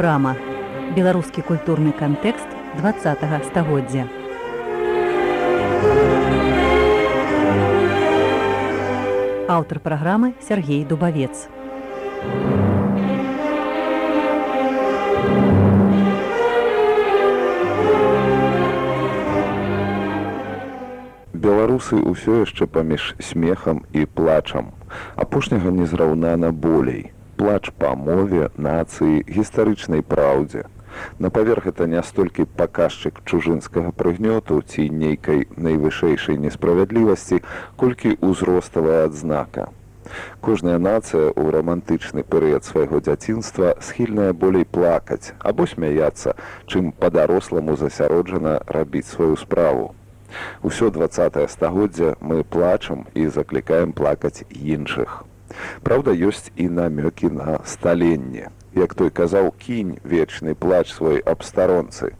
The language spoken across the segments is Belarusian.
брама беларускі культурны кантэкст два стагоддзя аўтар праграмы Сергей дубавец. Беларусы ўсё яшчэ паміж смехам і плачам. Апошняга незраўнана болей плач па мове нацыі гістарычнай праўдзе. На паверх это не столькі паказчык чужынскага прыгнёту ці нейкай найвышэйшай несправядлівасці колькі ўзроставая адзнака. Кожная нацыя ў рамантычны перыяд свайго дзяцінства схільная болей плакаць або смяяцца чым па-даросламу засяроджана рабіць сваю справу. Усё двае стагоддзя мы плачам і заклікаем плакаць іншых. Праўда, ёсць і намёкі на сталенне. Як той казаў кінь вечны плач свой абстаронцы.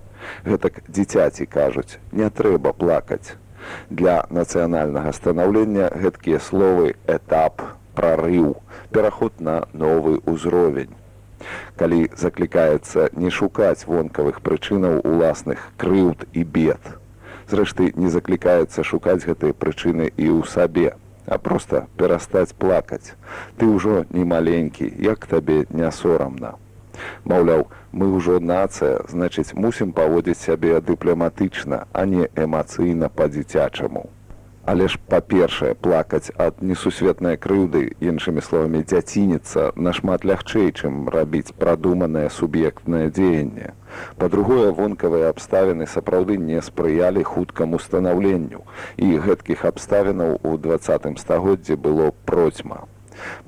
Гэтак дзіцяці кажуць, не трэба плакаць. Для нацыянальнага станаўлення гэткія словы этап, прарыў, пераход на новы ўзровень. Калі заклікаецца не шукаць вонкавых прычынаў уласных крыўд і бед, зрэшты не заклікаецца шукаць гэтыя прычыны і ў сабе а просто перастаць плакаць ты ўжо не маленькі як табе не сорамна маўляў мы ўжо нацыя значыць мусім паводзіць сябе дыпламатычна а не эмацыйна па-дзіцячаму Але ж па-першае плакаць ад несусветнай крыўды іншымі словамі дзяцініца нашмат лягчэй, чым рабіць прадуманае суб'ектнае дзеянне. Па-другое, вонкавыя абставіны сапраўды не спрыялі хуткаму станаўленню і гэткіх абставінаў у двадцатым стагоддзі было процьма.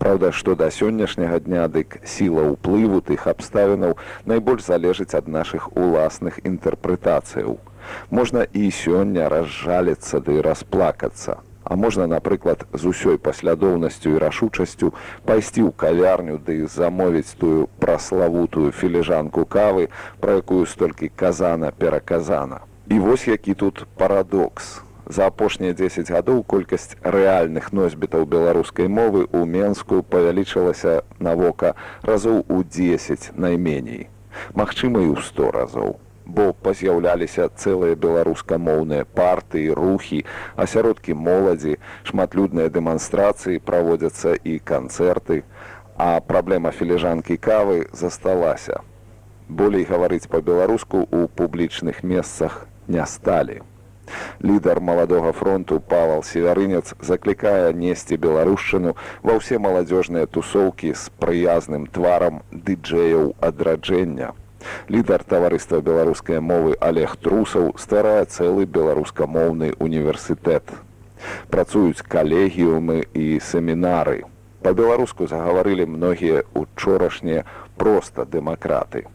Праўда, што да сённяшняга дня дык сіла ўплыву тых абставінаў найбольш залежыць ад нашых уласных інтэрпрэтацыяў можна і сёння разжаліцца ды расплакацца а можна напрыклад з усёй паслядоўнасцю і рашучасцю пайсці ў кавярню ды замовіць тую праславутую філіжанку кавы пра якую столькі казана пераказана і вось які тут парадокс. За апошнія 10 гадоў колькасць рэальных носьбітаў беларускай мовы ў менску павялічылася навока разоў у 10 найменей. Магчыма і ў 100 разоў бо паз'яўляліся цэлыя беларускамоўныя партыі рухі асяродкі моладзі шматлюдныя дэманстрацыі праводзяцца і канцэрты. А праблема філіжанкі кавы засталася. Болей гаварыць па-беларуску ў публічных месцах не сталі. Лідар маладога фронту павал северынец заклікае несці беларушчыну ва ўсе маладзёжныя тусоўкі з прыязным тварам дыджэяў адраджэння лідар таварыства беларускай мовы олег трусаў стварае цэлы беларускамоўны універсітэт. Працуюць калегіумы і семінары. Па-беларуску загаварылі многія учорашнія проста дэмакраты.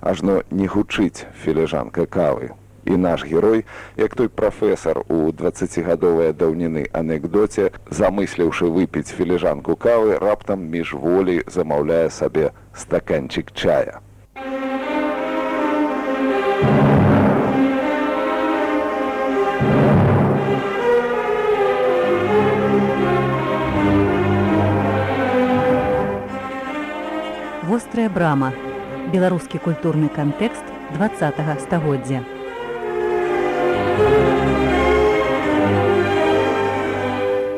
Ажно не гучыць філіжанка кавы. І наш герой як той прафесор у двадцацігадовыя даўніны анекдоце замысліўшы выпіць філіжанку кавы раптам міжволі замаўляе сабе стаканчик чая вострая брама беларускі культурны кантэкст два стагоддзя.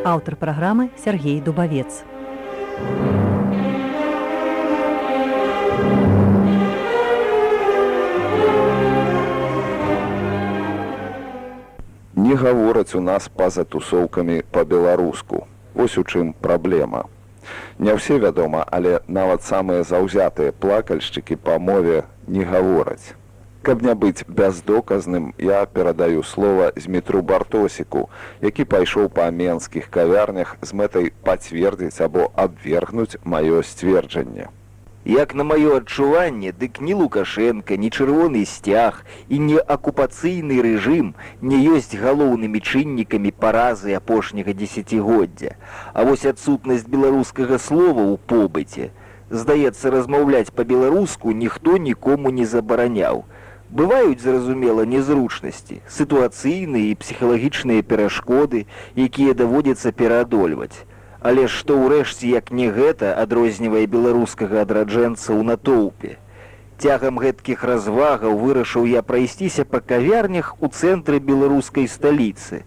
Аўтар праграмы Сергей дубавец. Не гавораць у нас па-за тусоўкамі па-беларуску. Ось у чым праблема Не ўсе вядома, але нават самыя заўзятыя плакальшчыкі па мове не гавораць. Каб не быць бяздоказным, я перадаю слова зметру бартосіку, які пайшоў па менскіх кавярнях з мэтай пацвердзіць або абвергнуць маё сцверджанне. Як на маё адчуванне, дык ні лукашенко, ні чырвоны сцяг і не акупацыйны рэжым не ёсць галоўнымі чыннікамі паразы апошняга дзесяцігоддзя. А вось адсутнасць беларускага слова ў побыце. Здаецца, размаўляць па-беларуску ніхто нікому не забараняў. Бываюць, зразумела, незручнасці, сітуацыйныя і псіхалагічныя перашкоды, якія даводзяцца пераадольваць. Але што ўрэшце як не гэта адрознівае беларускага адраджэнца ў натоўпе. Цягам гэткіх развагаў вырашыў я прайсціся па кавярнях у цэнтры беларускай сталіцы,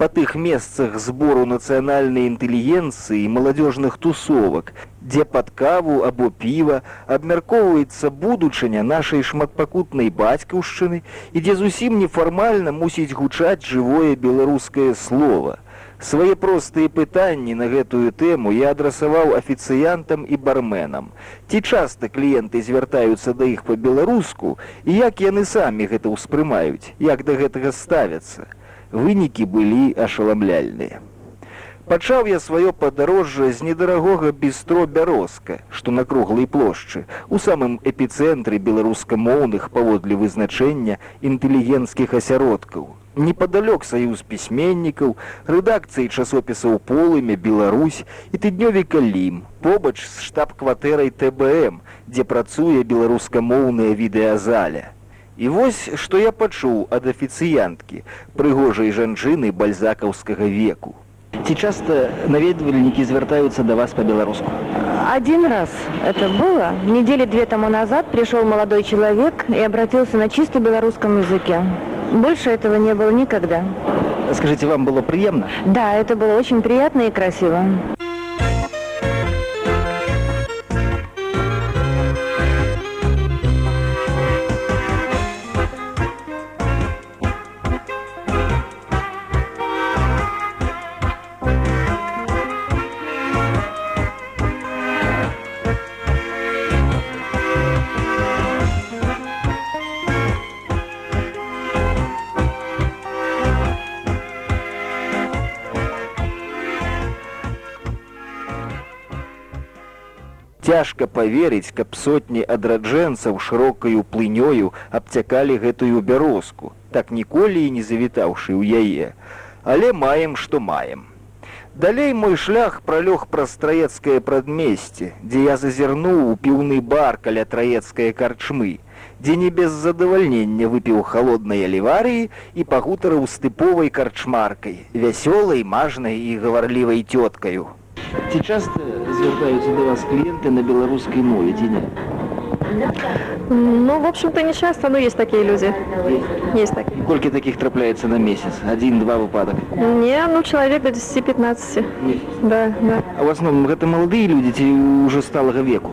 па тых месцах збору нацыянальнай інтэлігенцыі і маладзёжных тусовак, дзе пад каву або піва абмяркоўваецца будучыня нашай шматпакутнай бацькаўшчыны і дзе зусім нефармальна мусіць гучаць жывое беларускае слово. Свае простыя пытанні на гэтую тэму я адрасаваў афіцыянтам і барменам. Ці часта кліенты звяртаюцца да іх па-беларуску і як яны самі гэта ўспрымаюць, як да гэтага ставяцца вынікі былі ашаламляльныя. Пачаў я сваё падарожжа з недарагога бістро бярозка, што на круглай плошчы, у самым эпіцэнтры беларускамоўных паводле вызначэння інтэлігенцкіх асяродкаў. Непадалёк саюз пісьменнікаў, рэдакцыі часопісаў полымя Беларусь і тыднёвіка лім, побач з штаб-кватэрай ТБМ, дзе працуе беларускамоўная відэазаля. І вось што я пачуў ад афіцыянткі прыгожай жанчыны бальзакаўскага веку. Ці часта наведвальнікі звяртаюцца да вас па-беларуску. Один раз это было. Недели две тому назад пришел молодой человек и обратился на чисто белорусском языке. Больше этого не было никогда. Скажите, вам было приемно? Да, это было очень приятно и красиво. Цяжка паверыць, каб сотні адраджэнцаў шырокаю плынёю абцякалі гэтую бярозку, так ніколі і не завітаўшы ў яе. Але маем, што маем. Далей мой шлях пралёг праз траецкае прадмесце, дзе я зазірнуў у піўны бар каля траецкае карчмы, дзе не без задавальнення выпіў халоднай аліварыі і пагутарыў з тыповай карчмаркай, вясёлай, мажнай і гаварлівай цёткаю. Ці часта звяртаюцца да вас кліенты на беларускай мове ці не? Ну, в общем-то, не часто, но есть такие люди. Есть так. Колькі такіх трапляецца на месяц? Адзін-два выпадак. Не, ну, человек до 10-15. Да, да. А ў асноўным гэта маладыя людзі ці ўжо сталага веку.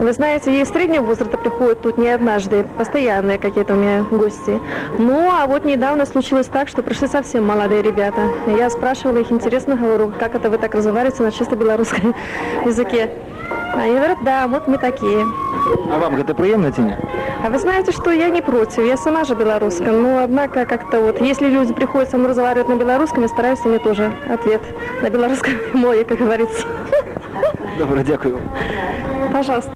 Вы знаете, есть среднего возраста приходят тут не однажды, постоянные какие-то у меня гости. Ну, а вот недавно случилось так, что пришли совсем молодые ребята. Я спрашивала их, интересно говорю, как это вы так разговариваете на чисто белорусском языке. Они говорят, да, вот мы такие. А вам гэта прыемна ці не? А вы знаете, что я не против, я сама же белоруска, но однако как-то вот, если люди приходят со мной разговаривать на белорусском, я стараюсь мне тоже ответ на белорусском мове, как говорится. Добра, дзякую. Пожалуйста.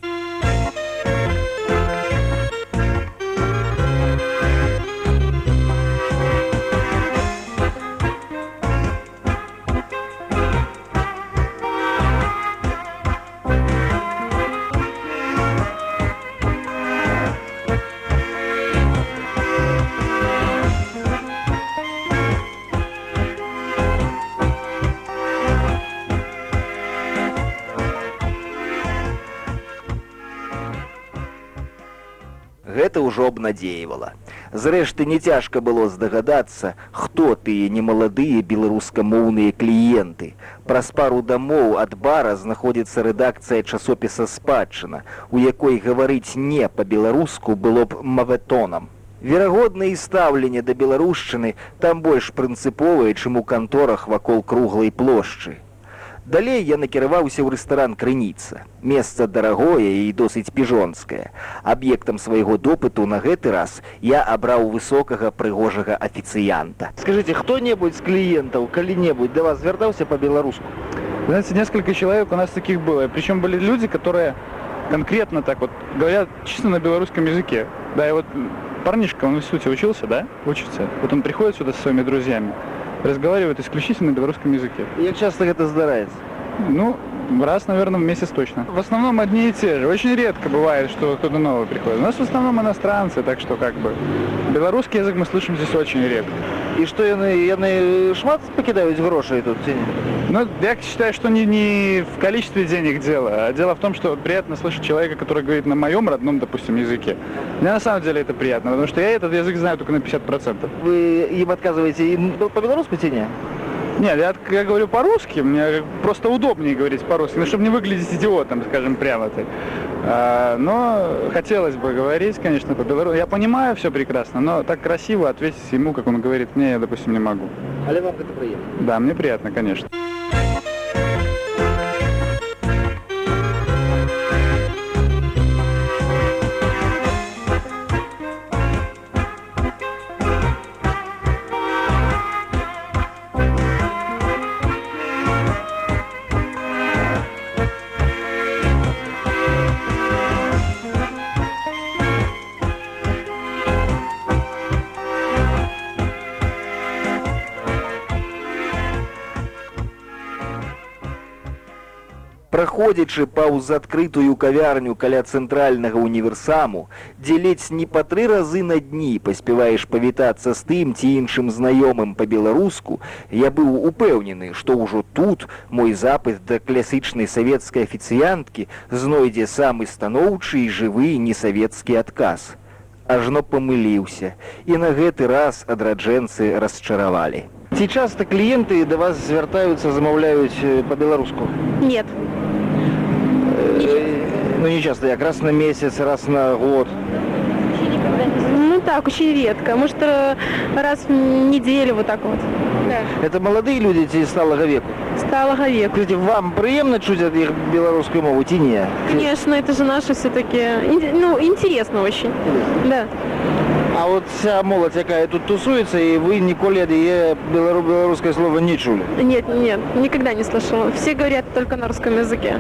Гэта ўжо абнадзейвала. Зрэшты, не цяжка было здагадацца, хто тыя немаладыя беларускамоўныя кліенты. Праз пару дамоў ад бара знаходзіцца рэдакцыя часопіса спадчына, у якой гаварыць не па-беларуску было б мавэтонам. Верагодна і стаўленне да беларушчыны там больш прынцыповае, чым у канторах вакол круглай плошчы. Далей я накіраваўся ў рэстаран крыніца. Месца дарагое і досыць піжонскае. Аб'ектам свайго допыту на гэты раз я абраў высокага прыгожага афіцыянта. Скажите, хто-небудзь з кліентаў калі-небудзь да вас звяртаўся па-беларуску. Знаете, несколько человек у нас таких было. Причем были люди, которые конкретно так вот говорят чисто на белорусском языке. Да, и вот парнишка, он в институте учился, да? Учится. Вот он приходит сюда со своими друзьями, разговаривает исключительно на белорусском языке. Як часто гэта здараецца? Ну, раз, наверное, в месяц точно. В основном одни и те же. Очень редко бывает, что кто-то новый приходит. У нас в основном иностранцы, так что как бы белорусский язык мы слышим здесь очень редко. І што яны яны шмат пакідаюць грошай тут ці? Ну, я считаю, что не, не в количестве денег дело, а дело в том, что приятно слышать человека, который говорит на моем родном, допустим, языке. Мне на самом деле это приятно, потому что я этот язык знаю только на 50%. Вы им отказываете им по-белорусски или нет? Нет, я, я говорю по-русски, мне просто удобнее говорить по-русски, ну, чтобы не выглядеть идиотом, скажем, прямо так. А, но хотелось бы говорить, конечно, по-белорусски. Я понимаю все прекрасно, но так красиво ответить ему, как он говорит мне, я, допустим, не могу. Але вам это приятно? Да, мне приятно, конечно. Праходзячы паўз адкрытую кавярню каля цэнтральнага універсаму, дзе ледзь не па тры разы на дні паспяваеш павітацца з тым ці іншым знаёмым па-беларуску, я быў упэўнены, што ўжо тут мой запыт да класычнай савецкай афіцыянткі знойдзе самы станоўчы і жывы несавецкі адказ. Ажно памыліўся, і на гэты раз адраджэнцы расчаравалі. Ці часта кліенты да вас звяртаюцца, замаўляюць па-беларуску? Нет. Ну не часто, як раз на месяц, раз на год. Ну так, очень редко. Может, э, раз в неделю вот так вот. Да. Это молодые люди ці сталага веку. Сталого века. Скажите, вам приемно чуть от их белорусскую мову, ці не? Конечно, это же наше все-таки. Ну, интересно очень. Да. А вот вся молодь, якая тут тусуется, и вы ніколі ад яе белару беларускае слово не чулі. Нет, нет, никогда не слышала. Все говорят только на русском языке.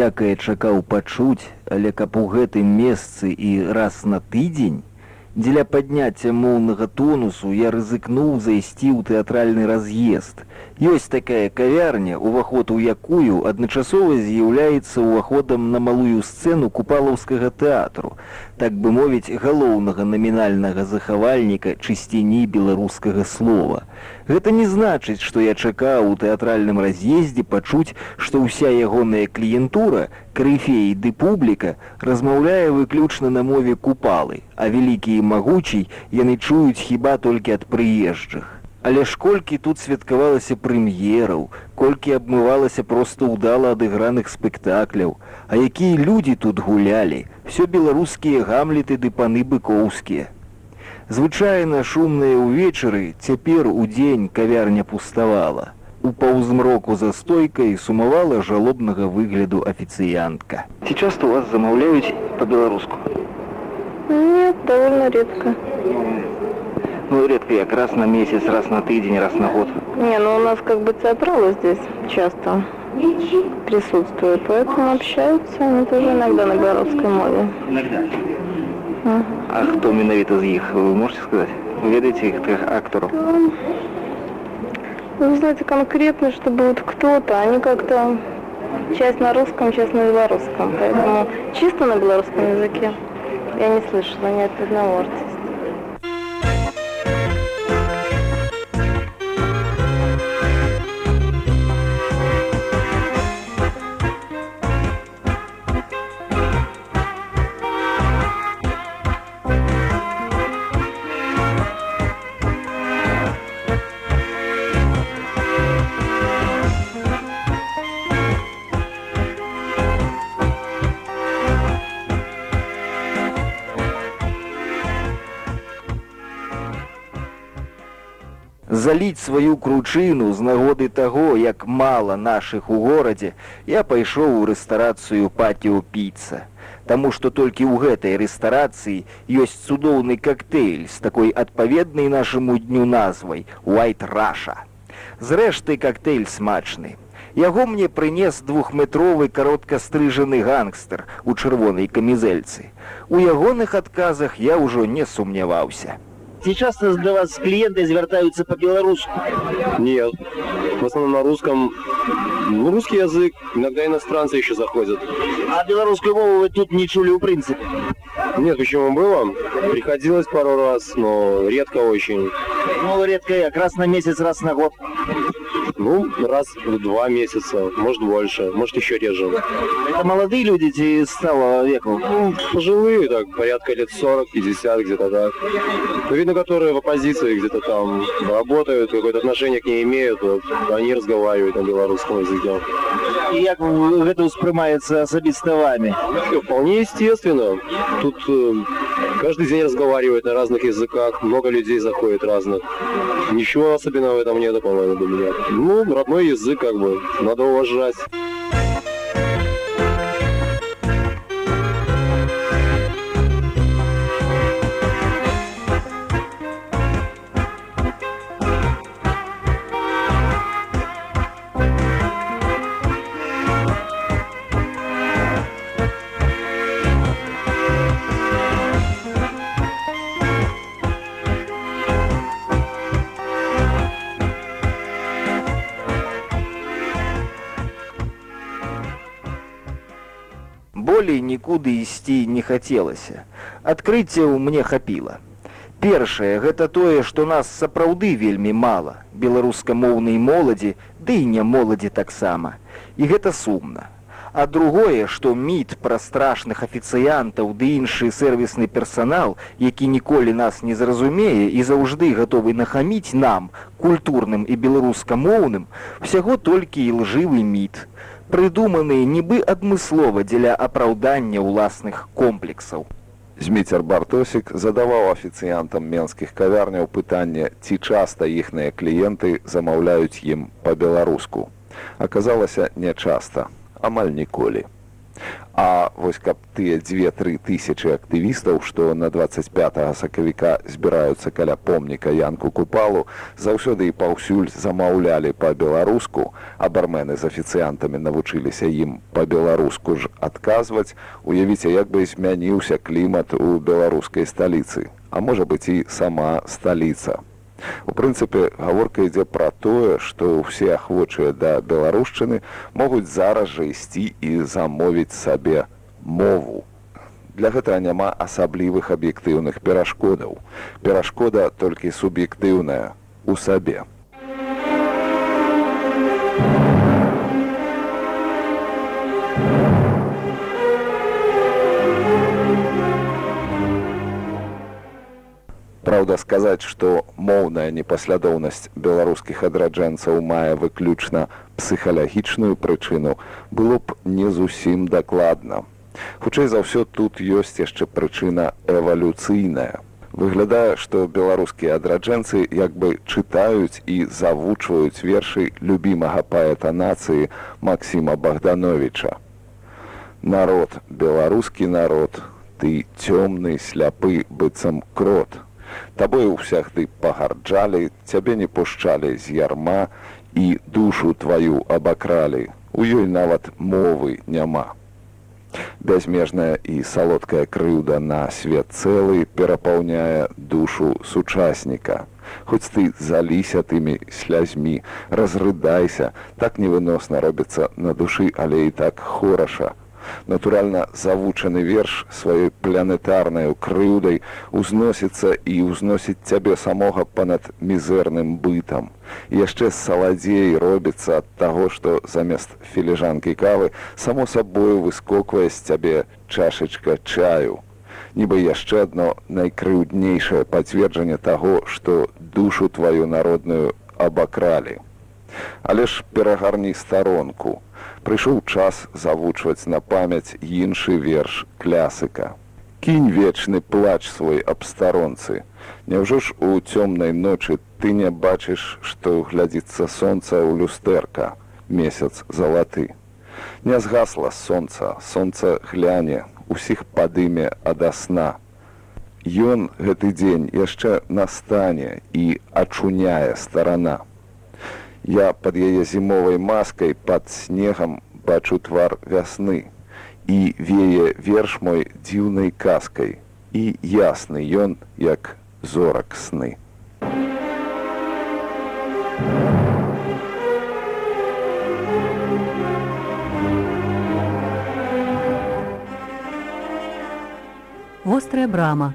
Усякае чакаў пачуць, але каб у гэтым месцы і раз на тыдзень, Дзеля падняцця моўнага тонусу я рызыкнуў зайсці ў тэатральны раз'езд. Ёсць такая кавярня, уваход у якую адначасова з'яўляецца ўваходам на малую сцэну купалаўскага тэатру, так бы мовіць галоўнага намінальнага захавальніка чысціні беларускага слова. Гэта не значыць, што я чакаў у тэатральным раз'ездзе пачуць, што ўся ягоная кліентура, крыфей ды публіка размаўляе выключна на мове купалы, а вялікі і магучий яны чуюць хіба толькі ад прыезджых. Але ж колькі тут святкавалася прэм'ераў, колькі абмывалася проста ўдала адыграных спектакляў, а якія людзі тут гулялі, всё беларускія гамлеты ды паны быкоўскія. Звычайна шумныя ўвечары цяпер у дзень кавярня пуставала. У паўзмроку за стойкай сумавала жалобнага выгляду афіцыянтка. Ці часто у вас замаўляюць па-беларуску? Нет, довольно редко. Ну, редко, як раз на месяц, раз на тыдзень, раз на год. Не, ну у нас как бы театралы здесь часто присутствуют, поэтому общаются они тоже иногда на белорусской мове. Иногда. Ага. А хто менавіта з іх, вы можете сказать? Вы ведаеце іх тых актораў? Вы знаете, конкретно, чтобы вот кто-то, они как-то часть на русском, часть на белорусском. Поэтому чисто на белорусском языке я не слышала ни от одного артиста. Заліць сваю кручыну з нагоды таго, як мала нашых у горадзе, я пайшоў у рэстарацыю патіо піца. Таму што толькі ў гэтай рэстарацыі ёсць цудоўны кактэйль з такой адпаведнай нашаму дню назвай white раша зрэшты кактэйль смачны. Яго мне прынес двухметровы кароткастрыжаны гангстер у чырвонай камізэльцы. У ягоных адказах я ўжо не сумняваўся Часто для вас клиенты звяртаются по-белорусски? Нет. В основном на русском. Ну, русский язык. Иногда иностранцы еще заходят. А белорусскую мову вы тут не чули в принципе? Нет, почему было? Приходилось пару раз, но редко очень. Ну, редко как раз на месяц, раз на год. Ну, раз в два месяца, может больше, может еще реже. Это молодые люди эти стало веку? Ну, пожилые, так, порядка лет 40-50, где-то так. Ну, видно, которые в оппозиции где-то там работают, какое-то отношение к ней имеют, вот, они разговаривают на белорусском языке. И как это воспринимается особисто вами? Ну, вполне естественно. Тут э, каждый день разговаривают на разных языках, много людей заходит разных. Ничего особенного в этом нет, по-моему, для меня. Ну, родной язык, как бы, надо уважать. Нікуды ісці не хацелася. Адкрыццяў мне хапіла. Першае гэта тое, што нас сапраўды вельмі мала беларускамоўнай моладзі, ды і не моладзі таксама. І гэта сумна. А другое, што міт пра страшных афіцыянтаў ды іншы сервісны персанал, які ніколі нас не зразумее і заўжды гатовы нахаміць нам, культурным і беларускамоўным, усяго толькі і лжывы міт, прыдуманыя нібы адмыслова дзеля апраўдання ўласных комплексаў. Зміцер Бартосік задаваў афіцыянтам менскіх кавярняў пытанне, ці часта іхныя кліенты замаўляюць ім па-беларуску. Аказалася нячаста, амаль ніколі. А вось каб тыя дзве-тры тысячи актывістаў, што на 25 сакавіка збіраюцца каля помніка янку купалу, заўсёды і паўсюль замаўлялі па-беларуску, а бармены з афіцыянтамі навучыліся ім па-беларуску ж адказваць, уявіце, як бы змяніўся клімат у беларускай сталіцы, а можа быць і сама сталіца. У прынцыпе, гаворка ідзе пра тое, што ўсе ахвочыя да беларушчыны могуць зараз жа ісці і замовіць сабе мову. Для гэтага няма асаблівых аб'ектыўных перашкодаў. Перашкода толькі суб'ектыўная у сабе. Праўда, сказаць, што моўная непаслядоўнасць беларускіх адраджэнцаў мае выключна псіхалагічную прычыну, было б не зусім дакладна. Хутчэй за ўсё тут ёсць яшчэ прычына эвалюцыйная. Выглядае, што беларускія адраджэнцы як бы чытаюць і завучваюць вершы любімага паэта нацыі Масіма Богдановича. Народ, беларускі народ, ты цёмны сляпы быццам крот. Табой усяхты пагарджалі, цябе не пушчалі з ярма і душу тваю абакралі. У ёй нават мовы няма. Бязмежная і салодкая крыўда на свет цэлы перапаўняе душу сучасніка. Хоць ты заліся тымі слязьмі, разрыдайся, так невыносна робіцца на душы, але і так хораша, натуральна завучаны верш сваёй планетарнай крыўдай узносіцца і ўзносіць цябе самога панад мізэрным бытам. яшчэ саладзей робіцца ад таго, што замест філіжанкі кавы само сабою выскоквае з цябе чашачка чаю. Нібы яшчэ адно найкрыўднейшае пацверджанне таго, што душу тваю народную абакралі. Але ж перагарні старонку прыйшоў час завучваць на памяць іншы верш клясыка. Кінь вечны плач свой аб старонцы. Няўжо ж у цёмнай ночы ты не бачыш, што глядзіцца сонца ў люстэрка, месяц залаты. Не згасла сонца, сонца гляне, усіх падыме ада сна. Ён гэты дзень яшчэ настане і ачуняе старана. Я пад яе зімовай маскай пад снегам бачу твар вясны і вее верш мой дзіўнай казкай і ясны ён як зорак сны. Вострая брама.